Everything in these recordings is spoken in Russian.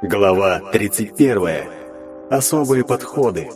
Глава 31. Особые подходы.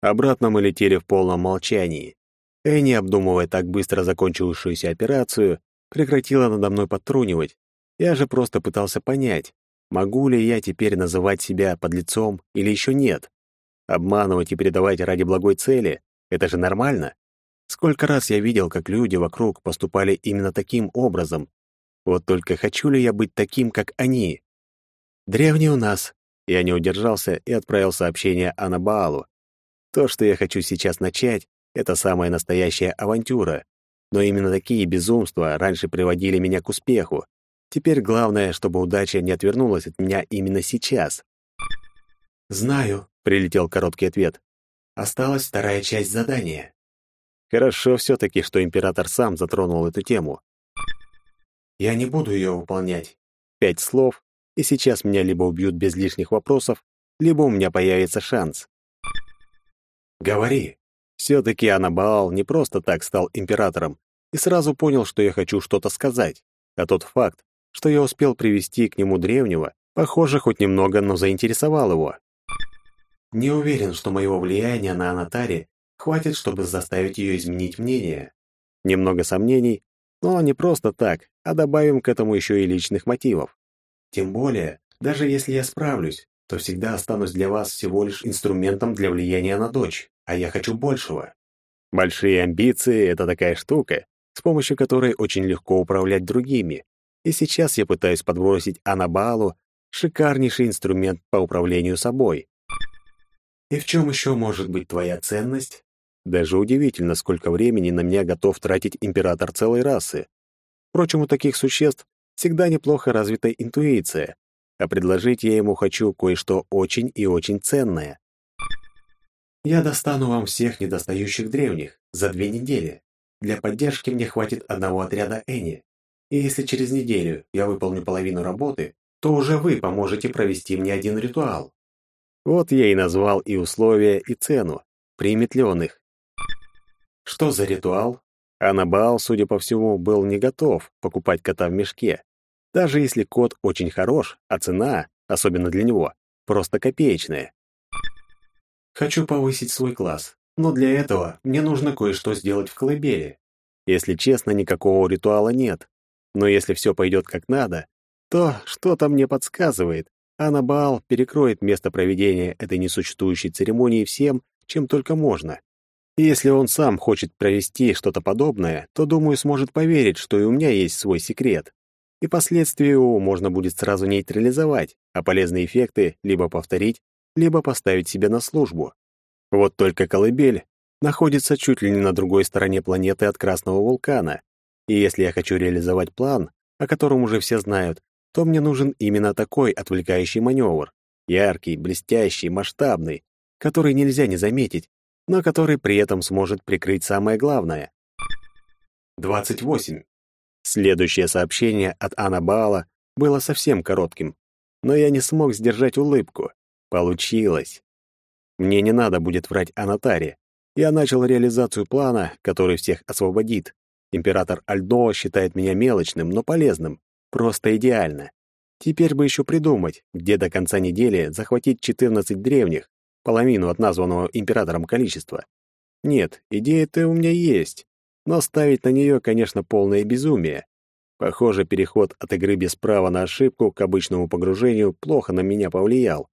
Обратно мы летели в полном молчании. Энни, обдумывая так быстро закончившуюся операцию, прекратила надо мной подтрунивать. Я же просто пытался понять, могу ли я теперь называть себя подлецом или еще нет. Обманывать и передавать ради благой цели — это же нормально. Сколько раз я видел, как люди вокруг поступали именно таким образом. Вот только хочу ли я быть таким, как они? Древний у нас. Я не удержался и отправил сообщение Анабаалу. То, что я хочу сейчас начать, это самая настоящая авантюра. Но именно такие безумства раньше приводили меня к успеху. Теперь главное, чтобы удача не отвернулась от меня именно сейчас. «Знаю», — прилетел короткий ответ. «Осталась вторая часть задания». Хорошо все-таки, что император сам затронул эту тему. «Я не буду ее выполнять». Пять слов, и сейчас меня либо убьют без лишних вопросов, либо у меня появится шанс. «Говори». Все-таки Анабаал не просто так стал императором и сразу понял, что я хочу что-то сказать. А тот факт, что я успел привести к нему древнего, похоже, хоть немного, но заинтересовал его. Не уверен, что моего влияния на Анатаре хватит, чтобы заставить ее изменить мнение. Немного сомнений, но не просто так, а добавим к этому еще и личных мотивов. Тем более, даже если я справлюсь, то всегда останусь для вас всего лишь инструментом для влияния на дочь, а я хочу большего. Большие амбиции — это такая штука, с помощью которой очень легко управлять другими, и сейчас я пытаюсь подбросить Анабалу шикарнейший инструмент по управлению собой. И в чем еще может быть твоя ценность? Даже удивительно, сколько времени на меня готов тратить император целой расы. Впрочем, у таких существ всегда неплохо развита интуиция, а предложить я ему хочу кое-что очень и очень ценное. Я достану вам всех недостающих древних за две недели. Для поддержки мне хватит одного отряда Эни. И если через неделю я выполню половину работы, то уже вы поможете провести мне один ритуал. Вот я и назвал и условия, и цену. Примет ли он их? Что за ритуал? Анабал, судя по всему, был не готов покупать кота в мешке. Даже если кот очень хорош, а цена, особенно для него, просто копеечная. Хочу повысить свой класс, но для этого мне нужно кое-что сделать в колыбели. Если честно, никакого ритуала нет. Но если все пойдет как надо, то что-то мне подсказывает, Анабаал перекроет место проведения этой несуществующей церемонии всем, чем только можно. И если он сам хочет провести что-то подобное, то, думаю, сможет поверить, что и у меня есть свой секрет. И последствия его можно будет сразу нейтрализовать, а полезные эффекты либо повторить, либо поставить себе на службу. Вот только колыбель находится чуть ли не на другой стороне планеты от Красного вулкана, и если я хочу реализовать план, о котором уже все знают, то мне нужен именно такой отвлекающий маневр. Яркий, блестящий, масштабный, который нельзя не заметить, но который при этом сможет прикрыть самое главное. 28. Следующее сообщение от Анабала было совсем коротким, но я не смог сдержать улыбку. Получилось. Мне не надо будет врать о Натаре. Я начал реализацию плана, который всех освободит. Император Альдо считает меня мелочным, но полезным. Просто идеально. Теперь бы еще придумать, где до конца недели захватить 14 древних, половину от названного императором количества. Нет, идея-то у меня есть, но ставить на нее, конечно, полное безумие. Похоже, переход от игры без права на ошибку к обычному погружению плохо на меня повлиял.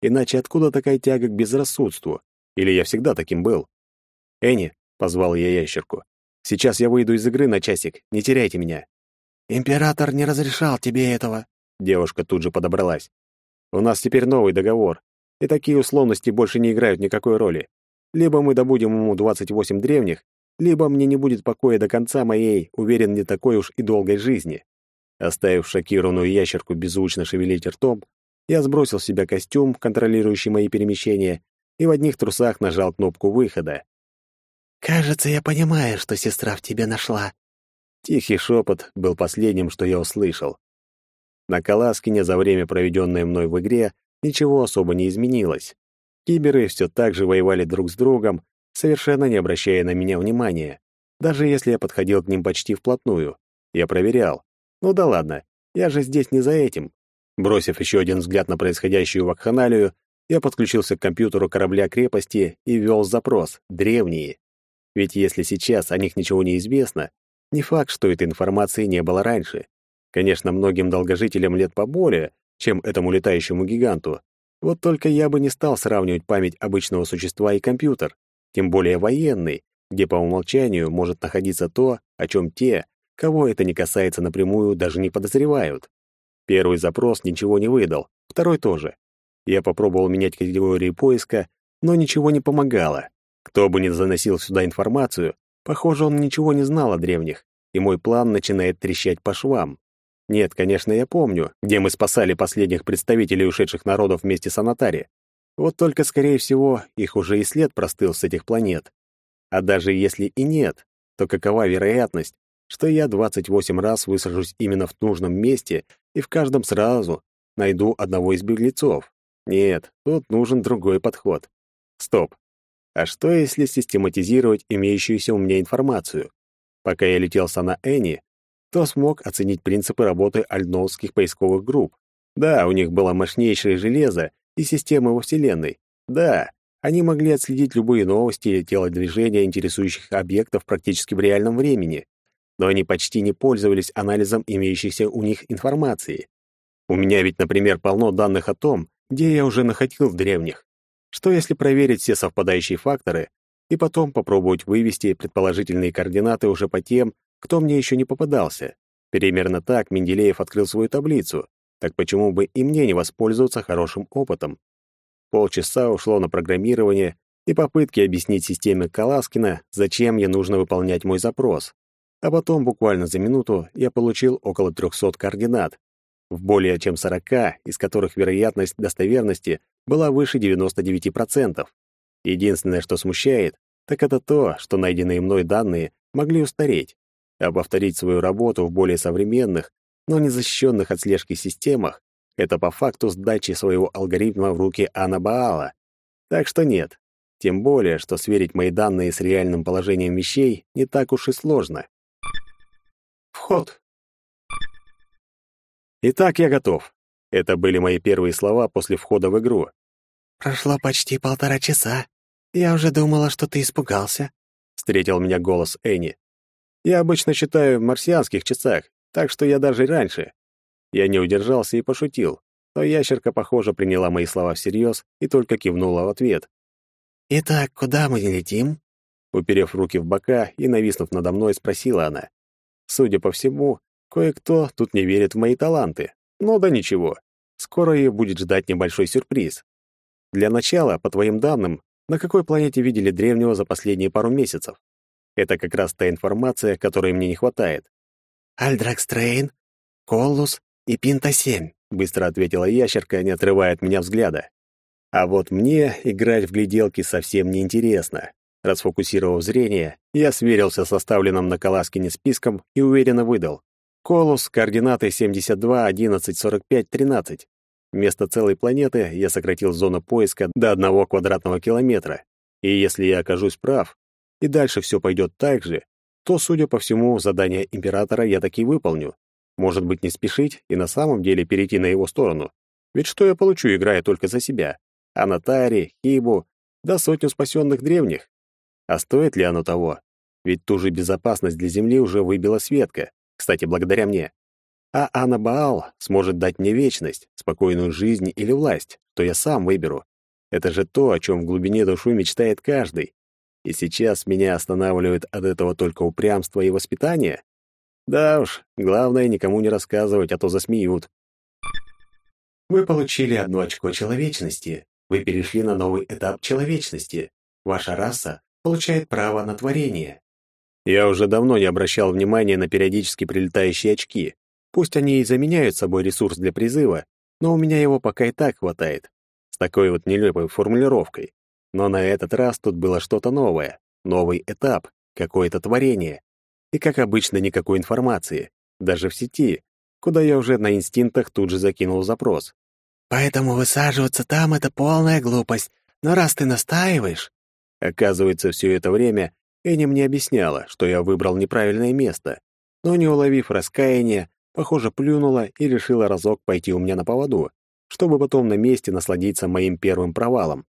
Иначе откуда такая тяга к безрассудству? Или я всегда таким был? «Энни», — позвал я ящерку, — «сейчас я выйду из игры на часик, не теряйте меня». «Император не разрешал тебе этого», — девушка тут же подобралась. «У нас теперь новый договор, и такие условности больше не играют никакой роли. Либо мы добудем ему 28 древних, либо мне не будет покоя до конца моей, уверен, не такой уж и долгой жизни». Оставив шокированную ящерку беззвучно шевелить ртом, я сбросил с себя костюм, контролирующий мои перемещения, и в одних трусах нажал кнопку выхода. «Кажется, я понимаю, что сестра в тебе нашла». Тихий шепот был последним, что я услышал. На Каласкине за время, проведенное мной в игре, ничего особо не изменилось. Киберы все так же воевали друг с другом, совершенно не обращая на меня внимания. Даже если я подходил к ним почти вплотную. Я проверял. Ну да ладно, я же здесь не за этим. Бросив еще один взгляд на происходящую вакханалию, я подключился к компьютеру корабля крепости и ввел запрос «Древние». Ведь если сейчас о них ничего не известно, не факт, что этой информации не было раньше. Конечно, многим долгожителям лет поболее, чем этому летающему гиганту. Вот только я бы не стал сравнивать память обычного существа и компьютер, тем более военный, где по умолчанию может находиться то, о чем те, кого это не касается напрямую, даже не подозревают. Первый запрос ничего не выдал, второй тоже. Я попробовал менять категории поиска, но ничего не помогало. Кто бы ни заносил сюда информацию, похоже, он ничего не знал о древних, и мой план начинает трещать по швам. Нет, конечно, я помню, где мы спасали последних представителей ушедших народов вместе с Анатари. Вот только, скорее всего, их уже и след простыл с этих планет. А даже если и нет, то какова вероятность, что я 28 раз высажусь именно в нужном месте и в каждом сразу найду одного из беглецов? Нет, тут нужен другой подход. Стоп. А что, если систематизировать имеющуюся у меня информацию? Пока я летел с Ана Энни, то смог оценить принципы работы альновских поисковых групп. Да, у них было мощнейшее железо и система во Вселенной. Да, они могли отследить любые новости или телодвижения интересующих объектов практически в реальном времени, но они почти не пользовались анализом имеющейся у них информации. У меня ведь, например, полно данных о том, где я уже находил древних. Что если проверить все совпадающие факторы и потом попробовать вывести предположительные координаты уже по тем, кто мне еще не попадался? Примерно так Менделеев открыл свою таблицу, так почему бы и мне не воспользоваться хорошим опытом? Полчаса ушло на программирование и попытки объяснить системе Каласкина, зачем мне нужно выполнять мой запрос. А потом, буквально за минуту, я получил около 300 координат, в более чем 40, из которых вероятность достоверности была выше 99%. Единственное, что смущает, так это то, что найденные мной данные могли устареть, а повторить свою работу в более современных, но не защищенных от слежки системах это по факту сдачи своего алгоритма в руки Анабаала. Так что нет. Тем более, что сверить мои данные с реальным положением вещей не так уж и сложно. Вход. Итак, я готов. Это были мои первые слова после входа в игру. Прошло почти полтора часа. Я уже думала, что ты испугался. Встретил меня голос Энни. Я обычно считаю в марсианских часах, так что я даже раньше. Я не удержался и пошутил, но ящерка, похоже, приняла мои слова всерьез и только кивнула в ответ. «Итак, куда мы летим?» Уперев руки в бока и нависнув надо мной, спросила она. Судя по всему, кое-кто тут не верит в мои таланты. Но да ничего. Скоро ее будет ждать небольшой сюрприз. Для начала, по твоим данным, на какой планете видели древнего за последние пару месяцев? Это как раз та информация, которой мне не хватает. Альдракстрейн, Коллус и Пинта-7», — быстро ответила ящерка, не отрывая от меня взгляда. А вот мне играть в гляделки совсем не интересно. Расфокусировав зрение, я сверился с составленным на Каласкине списком и уверенно выдал. Колус, координаты 72, 11, 45, 13. Вместо целой планеты я сократил зону поиска до одного квадратного километра. И если я окажусь прав, и дальше все пойдет так же, то, судя по всему, задание Императора я таки выполню. Может быть, не спешить и на самом деле перейти на его сторону. Ведь что я получу, играя только за себя? Анатари, Хибу, да сотню спасенных древних. А стоит ли оно того? Ведь ту же безопасность для Земли уже выбила Светка, кстати, благодаря мне. А Анабаал сможет дать мне вечность, спокойную жизнь или власть, то я сам выберу. Это же то, о чем в глубине души мечтает каждый. И сейчас меня останавливает от этого только упрямство и воспитание? Да уж, главное никому не рассказывать, а то засмеют. Вы получили одно очко человечности. Вы перешли на новый этап человечности. Ваша раса получает право на творение. Я уже давно не обращал внимания на периодически прилетающие очки. Пусть они и заменяют собой ресурс для призыва, но у меня его пока и так хватает. С такой вот нелепой формулировкой. Но на этот раз тут было что-то новое. Новый этап, какое-то творение. И, как обычно, никакой информации, даже в сети, куда я уже на инстинктах тут же закинул запрос. Поэтому высаживаться там — это полная глупость. Но раз ты настаиваешь...» Оказывается, все это время Энни мне объясняла, что я выбрал неправильное место, но, не уловив раскаяния, похоже, плюнула и решила разок пойти у меня на поводу, чтобы потом на месте насладиться моим первым провалом.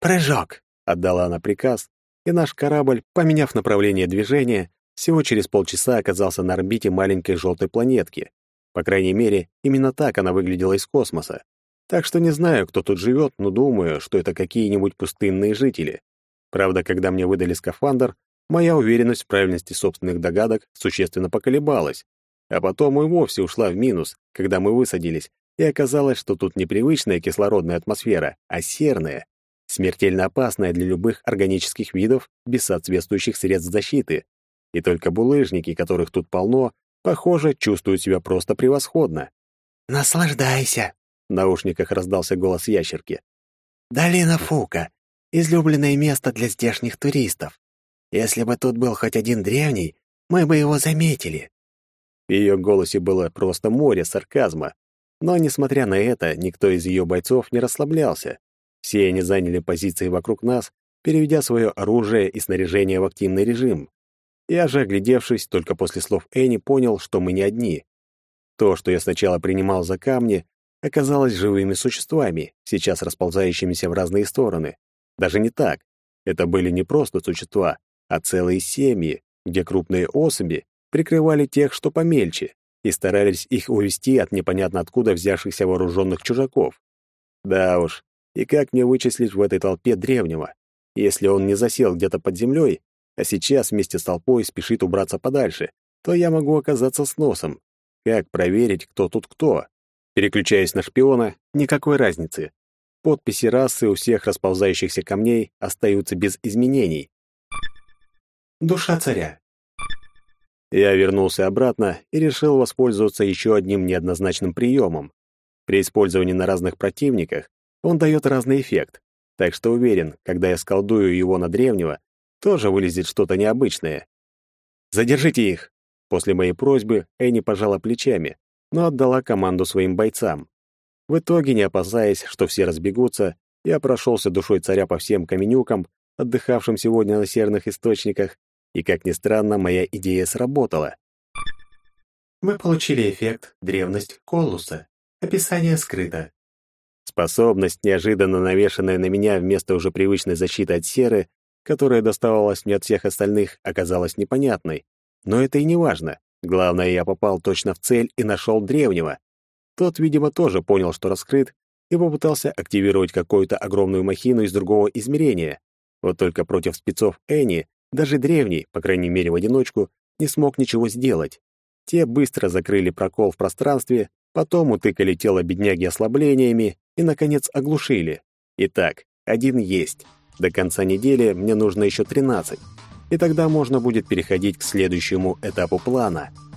«Прыжок!» — отдала она приказ, и наш корабль, поменяв направление движения, всего через полчаса оказался на орбите маленькой желтой планетки. По крайней мере, именно так она выглядела из космоса. Так что не знаю, кто тут живет, но думаю, что это какие-нибудь пустынные жители. Правда, когда мне выдали скафандр, моя уверенность в правильности собственных догадок существенно поколебалась, а потом и вовсе ушла в минус, когда мы высадились, и оказалось, что тут не привычная кислородная атмосфера, а серная, смертельно опасная для любых органических видов без соответствующих средств защиты. И только булыжники, которых тут полно, похоже, чувствуют себя просто превосходно. «Наслаждайся!» — в наушниках раздался голос ящерки. «Долина Фука — излюбленное место для здешних туристов. Если бы тут был хоть один древний, мы бы его заметили». В ее голосе было просто море сарказма. Но, несмотря на это, никто из ее бойцов не расслаблялся. Все они заняли позиции вокруг нас, переведя свое оружие и снаряжение в активный режим. Я же, оглядевшись, только после слов Энни понял, что мы не одни. То, что я сначала принимал за камни, оказалось живыми существами, сейчас расползающимися в разные стороны. Даже не так. Это были не просто существа, а целые семьи, где крупные особи прикрывали тех, что помельче, и старались их увести от непонятно откуда взявшихся вооруженных чужаков. Да уж, и как мне вычислить в этой толпе древнего? Если он не засел где-то под землей, а сейчас вместе с толпой спешит убраться подальше, то я могу оказаться с носом. Как проверить, кто тут кто? Переключаясь на шпиона, никакой разницы. Подписи расы у всех расползающихся камней остаются без изменений. Душа царя. Я вернулся обратно и решил воспользоваться еще одним неоднозначным приемом. При использовании на разных противниках он дает разный эффект, так что уверен, когда я сколдую его на древнего, тоже вылезет что-то необычное. «Задержите их!» После моей просьбы Энни пожала плечами, но отдала команду своим бойцам. В итоге, не опасаясь, что все разбегутся, я прошелся душой царя по всем каменюкам, отдыхавшим сегодня на серных источниках, и, как ни странно, моя идея сработала. Вы получили эффект «Древность Колуса». Описание скрыто. Способность, неожиданно навешанная на меня вместо уже привычной защиты от серы, которая доставалась мне от всех остальных, оказалась непонятной. Но это и не важно. Главное, я попал точно в цель и нашел древнего. Тот, видимо, тоже понял, что раскрыт, и попытался активировать какую-то огромную махину из другого измерения. Вот только против спецов Энни, даже древний, по крайней мере в одиночку, не смог ничего сделать. Те быстро закрыли прокол в пространстве, потом утыкали тело бедняги ослаблениями и, наконец, оглушили. Итак, один есть. До конца недели мне нужно еще 13. И тогда можно будет переходить к следующему этапу плана —